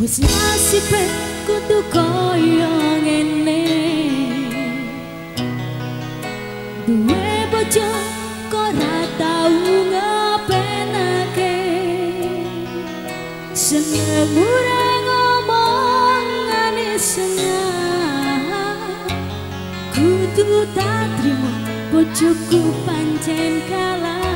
Wis nasibe kudu koyo ngene. Duwe bojo kok ora tau ngepenake. Seneng ora ngomongane seneng Kudu tak trimo bojoku pancen kalah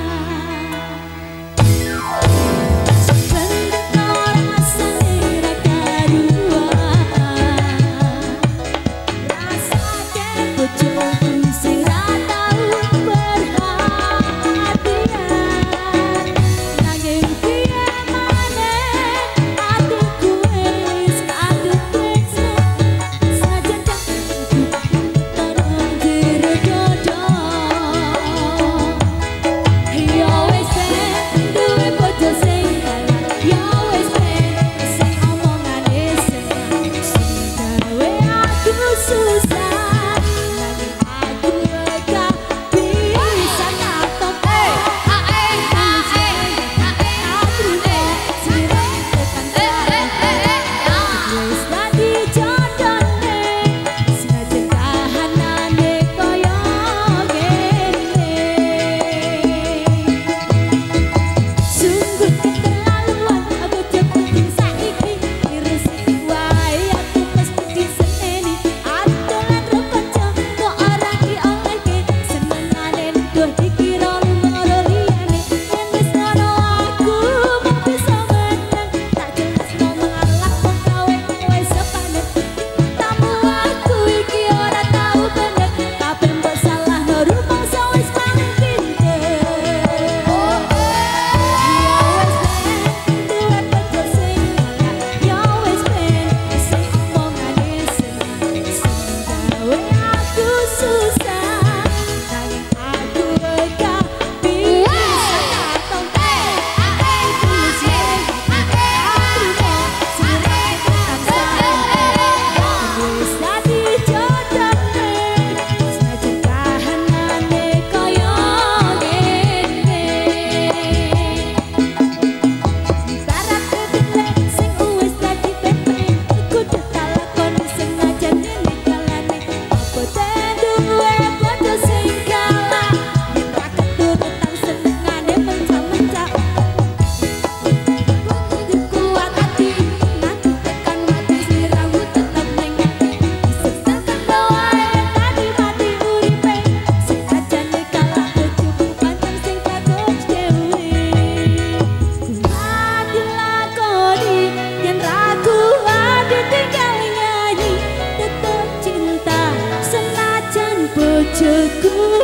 to go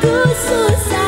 do sucesso.